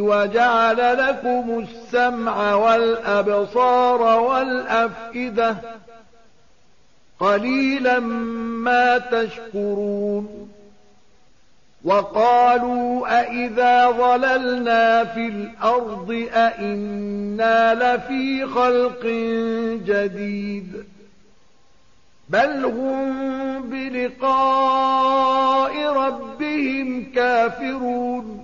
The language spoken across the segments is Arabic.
وجعل لكم السمع والأبصار والأفئدة قليلا ما تشكرون وقالوا أئذا ضللنا في الأرض أئنا لفي خلق جديد بل هم بلقاء ربهم كافرون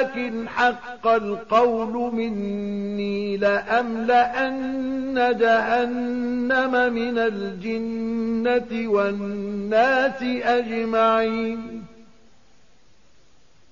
ولكن حق القول مني لأملأن جهنم من الجنة والناس أجمعين.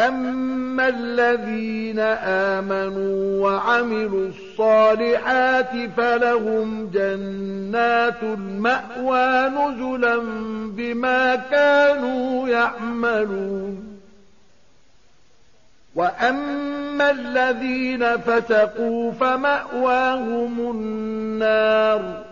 أما الذين آمنوا وعملوا الصالحات فلهم جنات المأوى نزلا بما كانوا يعملون وأما الذين فتقوا فمأواهم النار